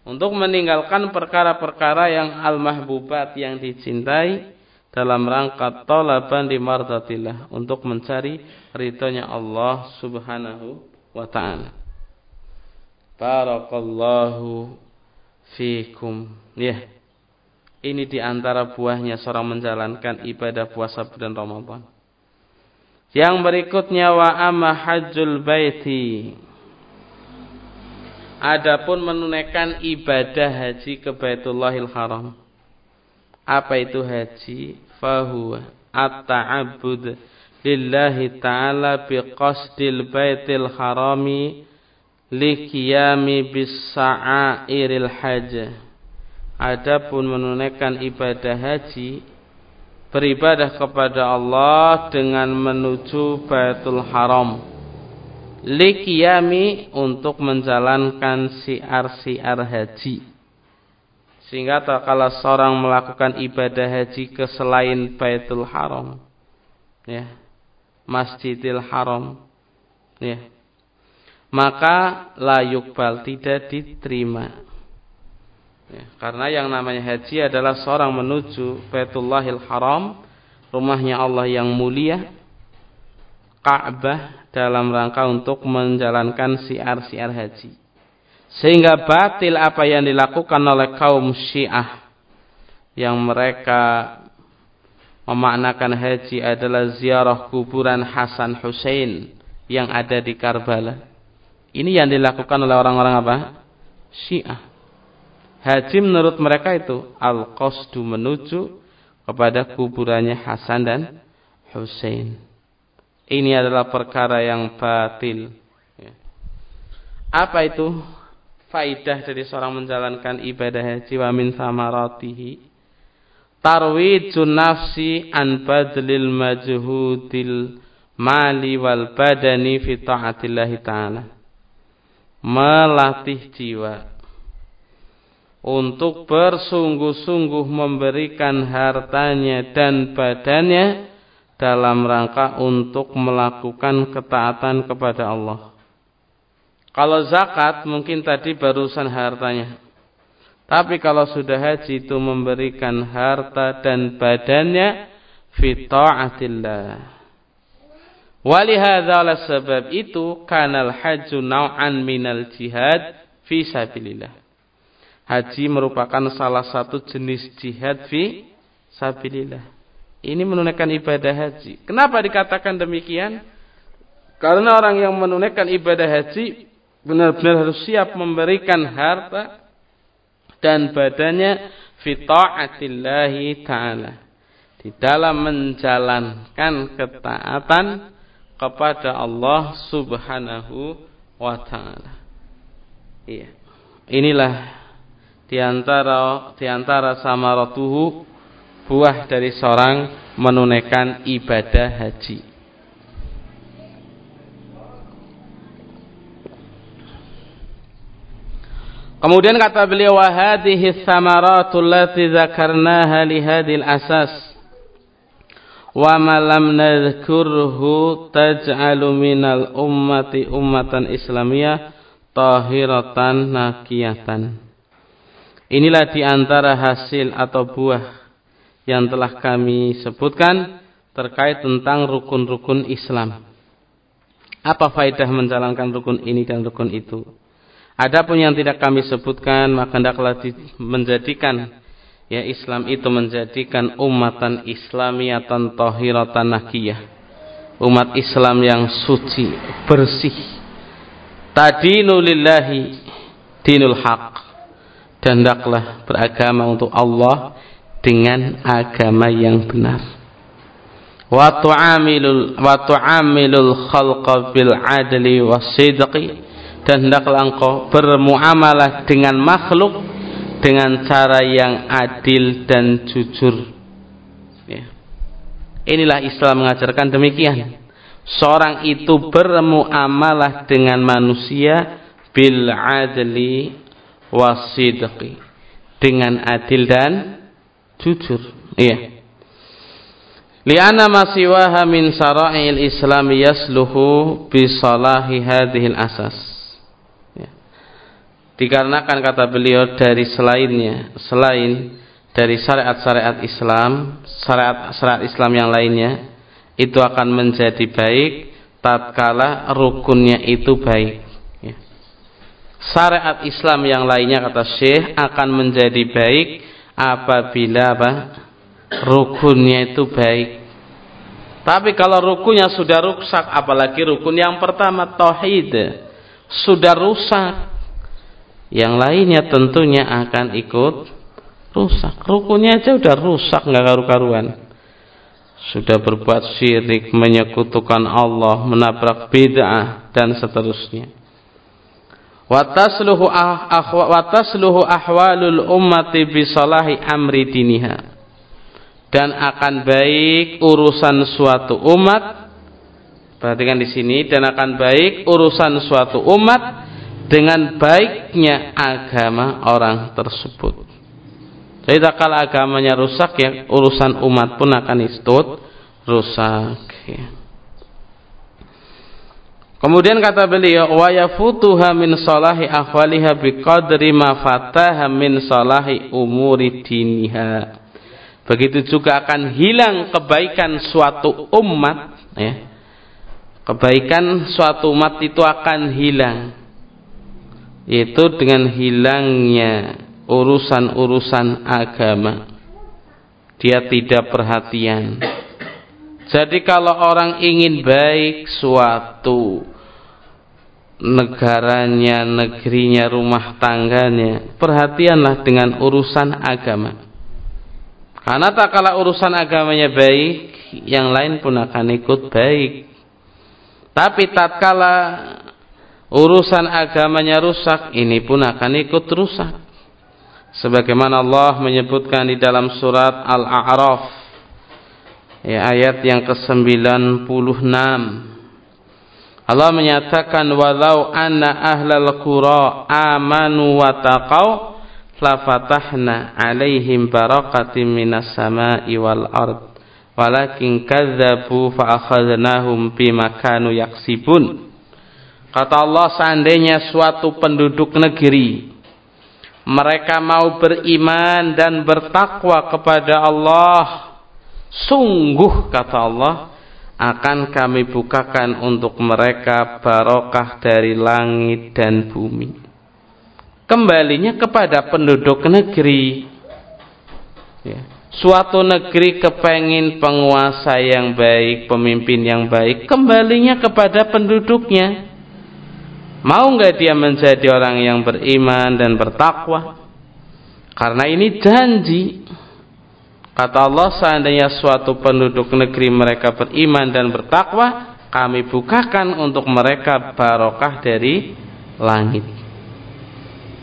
Speaker 1: untuk meninggalkan perkara-perkara yang al-mahbubat yang dicintai dalam rangka tolaban di mardatillah untuk mencari ridhonya Allah Subhanahu wa taala. Barakallahu fikum. Ya. Ini di antara buahnya seorang menjalankan ibadah puasa bulan Ramadan. Yang berikutnya wa amma hajjul baiti. Adapun menunaikan ibadah haji ke Baitullahil Haram. Apa itu haji? Fahuwa at-ta'abbud lillahi ta'ala biqasdil baitil harami liqiyami bis sa'airil hajj Adapun menunaikan ibadah haji beribadah kepada Allah dengan menuju Baitul Haram. Likiyami untuk menjalankan siar-siar haji. Sehingga kalau seorang melakukan ibadah haji ke selain Baitul Haram. Ya Masjidil Haram. Ya. Maka layuk bal tidak diterima Ya, karena yang namanya haji adalah seorang menuju Baitullahil Haram, rumahnya Allah yang mulia, Ka'bah dalam rangka untuk menjalankan siar-siar haji. Sehingga batil apa yang dilakukan oleh kaum Syiah yang mereka memaknakan haji adalah ziarah kuburan Hasan Hussein yang ada di Karbala. Ini yang dilakukan oleh orang-orang apa? Syiah. Haji menurut mereka itu al-qasdu menuju kepada kuburannya Hasan dan Hussein. Ini adalah perkara yang batil. Ya. Apa itu faidah dari seorang menjalankan ibadah haji wa min samaratihi? Tarwijun nafsi an badlil majhudil mali wal badani fi ta'atillahi ta'ala. Melatih jiwa untuk bersungguh-sungguh memberikan hartanya dan badannya dalam rangka untuk melakukan ketaatan kepada Allah. Kalau zakat mungkin tadi barusan hartanya. Tapi kalau sudah haji itu memberikan harta dan badannya fi ta'atillah. Walihadza sebab itu kanal haju naw'an minal jihad fi sabilillah haji merupakan salah satu jenis jihad fi sabilillah. Ini menunaikan ibadah haji. Kenapa dikatakan demikian? Karena orang yang menunaikan ibadah haji benar-benar harus siap memberikan harta dan badannya fi taatillahi taala. Di dalam menjalankan ketaatan kepada Allah Subhanahu wa taala. Iya. Inilah di antara di antara samaratuhu buah dari seorang menunaikan ibadah haji. Kemudian kata beliau wa hadhihi lati dzakarnaha li hadhil asas wa ma lam nadhkurhu taj'alu minal ummati ummatan islamiyah tahiratan nakiyatan. Inilah di antara hasil atau buah yang telah kami sebutkan terkait tentang rukun-rukun Islam. Apa faedah menjalankan rukun ini dan rukun itu? Adapun yang tidak kami sebutkan maka hendaklah menjadikan ya Islam itu menjadikan umatan Islamiyatan tahiratan nakiyah. Umat Islam yang suci, bersih. Tadinu lillahi dinul haq dan hendaklah beragama untuk Allah dengan agama yang benar. Wa tu'amilul wa tu'amilul khalqa bil adli wasidqi dan hendaklah engkau bermuamalah dengan makhluk dengan cara yang adil dan jujur. Ya. Inilah Islam mengajarkan demikian. Seorang itu bermuamalah dengan manusia bil adli wasidqi. Dengan adil dan jujur. Iya. Li'anna ma siwaha min sara'il islam yasluhu bi salahi hadhil asas. Ya. dikarenakan kata beliau dari selainnya selain dari syariat-syariat Islam syariat-syariat Islam yang lainnya itu akan menjadi baik tatkala rukunnya itu baik syariat Islam yang lainnya kata Syekh akan menjadi baik apabila apa? Rukunnya itu baik. Tapi kalau rukunnya sudah rusak apalagi rukun yang pertama tauhid sudah rusak yang lainnya tentunya akan ikut rusak. Rukunnya aja udah rusak nggak karu-karuan. Sudah berbuat syirik, menyekutukan Allah, menabrak bid'ah dan seterusnya. Watasluhu ah, watasluhu ahwalul ummati bisalahi amri diniha. Dan akan baik urusan suatu umat Perhatikan di sini dan akan baik urusan suatu umat dengan baiknya agama orang tersebut. Jadi tak kala agamanya rusak ya urusan umat pun akan istut rusak. Ya. Kemudian kata beliau wa yafutuha min salahi ahwaliha biqadri ma fataha min salahi umuri diniha. Begitu juga akan hilang kebaikan suatu umat ya. Kebaikan suatu umat itu akan hilang yaitu dengan hilangnya urusan-urusan agama. Dia tidak perhatian. Jadi kalau orang ingin baik suatu negaranya, negerinya, rumah tangganya, perhatianlah dengan urusan agama. Karena tak kala urusan agamanya baik, yang lain pun akan ikut baik. Tapi tatkala urusan agamanya rusak, ini pun akan ikut rusak sebagaimana Allah menyebutkan di dalam surat Al-A'raf ya, ayat yang ke-96. Allah menyatakan walau anna ahlal qura amanu wa taqau lafatahna alaihim barakatim minas sama'i wal ard. Walakin kadzabu fa akhadnahum bima kanu yaksibun. Kata Allah seandainya suatu penduduk negeri mereka mau beriman dan bertakwa kepada Allah sungguh kata Allah akan kami bukakan untuk mereka barokah dari langit dan bumi kembalinya kepada penduduk negeri ya. suatu negeri kepengin penguasa yang baik pemimpin yang baik kembalinya kepada penduduknya Mau nggak dia menjadi orang yang beriman dan bertakwa? Karena ini janji. Kata Allah, seandainya suatu penduduk negeri mereka beriman dan bertakwa, kami bukakan untuk mereka barokah dari langit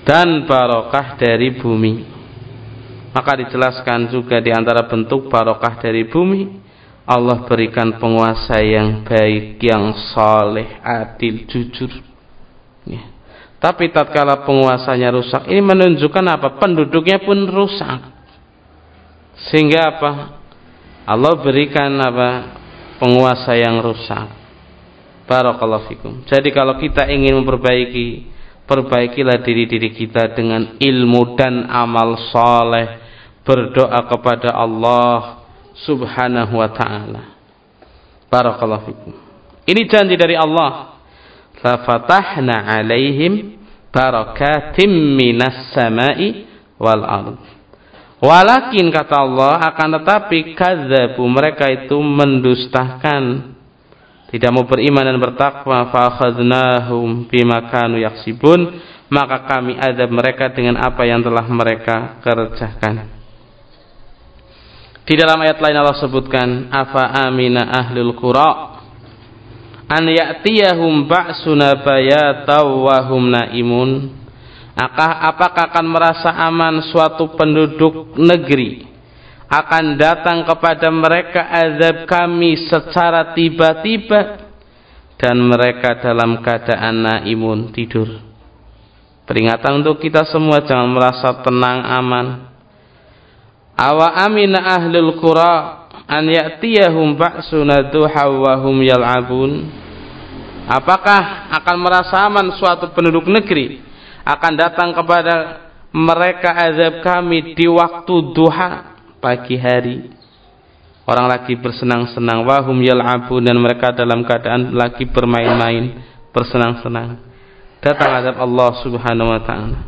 Speaker 1: dan barokah dari bumi. Maka dijelaskan juga di antara bentuk barokah dari bumi, Allah berikan penguasa yang baik, yang soleh, adil, jujur Ya. Tapi tatkala penguasanya rusak, ini menunjukkan apa? Penduduknya pun rusak. Sehingga apa? Allah berikan apa? Penguasa yang rusak. Barakallahu fikum. Jadi kalau kita ingin memperbaiki, perbaikilah diri-diri kita dengan ilmu dan amal soleh. Berdoa kepada Allah subhanahu wa ta'ala. Barakallahu fikum. Ini janji dari Allah fafatahna alaihim barakatim minas samai wal ard walakin kata Allah akan tetapi kadzabu mereka itu mendustakan. Tidak mau beriman dan bertakwa fa akhadnahum bima kanu yaksibun maka kami adab mereka dengan apa yang telah mereka kerjakan. Di dalam ayat lain Allah sebutkan afa amina ahlul qura? An ya'tiyahum ba'suna bayataw wa hum naimun apakah akan merasa aman suatu penduduk negeri? Akan datang kepada mereka azab kami secara tiba-tiba dan mereka dalam keadaan naimun tidur. Peringatan untuk kita semua jangan merasa tenang aman. Awa amina ahlul qura an ya'tiyahum ba'suna duha wa hum yal'abun. Apakah akan merasa aman suatu penduduk negeri akan datang kepada mereka azab kami di waktu duha pagi hari orang lagi bersenang-senang wahum yal'abun dan mereka dalam keadaan lagi bermain-main bersenang-senang datang azab Allah Subhanahu wa taala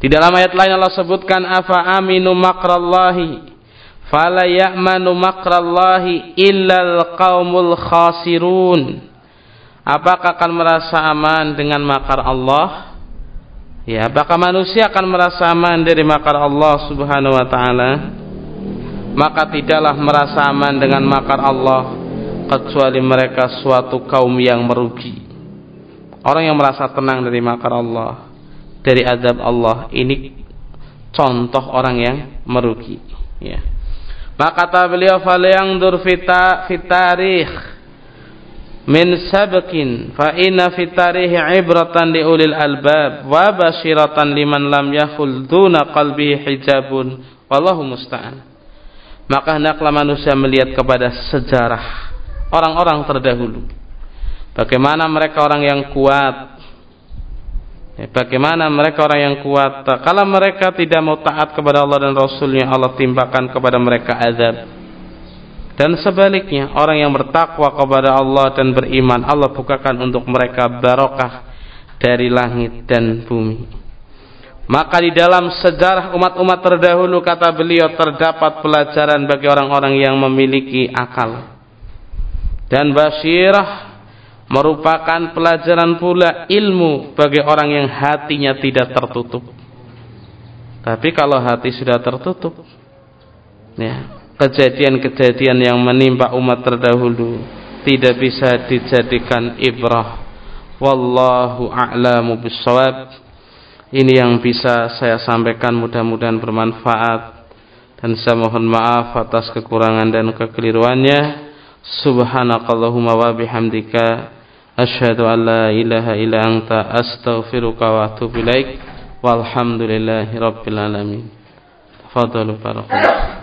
Speaker 1: Di dalam ayat lain Allah sebutkan afa aminu makrallahi fala ya'manu makrallahi illal qaumul khasirun. Apakah akan merasa aman dengan makar Allah? Ya, apakah manusia akan merasa aman dari makar Allah Subhanahu wa taala? Maka tidaklah merasa aman dengan makar Allah kecuali mereka suatu kaum yang merugi. Orang yang merasa tenang dari makar Allah, dari azab Allah, ini contoh orang yang merugi, ya. Maka kata beliau falyangdur fita fitarikh min sabqin fa inna fi tarihi ibratan li ulil albab wa basyiratan liman lam yahul duna qalbihi hijabun wallahu musta'an. Maka hendaklah manusia melihat kepada sejarah orang-orang terdahulu. Bagaimana mereka orang yang kuat. Ya, bagaimana mereka orang yang kuat. Kalau mereka tidak mau taat kepada Allah dan Rasulnya Allah timpakan kepada mereka azab dan sebaliknya orang yang bertakwa kepada Allah dan beriman Allah bukakan untuk mereka barokah dari langit dan bumi. Maka di dalam sejarah umat-umat terdahulu kata beliau terdapat pelajaran bagi orang-orang yang memiliki akal. Dan basyirah merupakan pelajaran pula ilmu bagi orang yang hatinya tidak tertutup. Tapi kalau hati sudah tertutup, ya, kejadian-kejadian yang menimpa umat terdahulu tidak bisa dijadikan ibrah. Wallahu a'lamu bissawab. Ini yang bisa saya sampaikan mudah-mudahan bermanfaat. Dan saya mohon maaf atas kekurangan dan kekeliruannya. Subhanakallahumma wa bihamdika. Asyhadu an la ilaha illa anta astaghfiruka wa atubu ilaik. Walhamdulillahi rabbil alamin. Tafadhalu barakallahu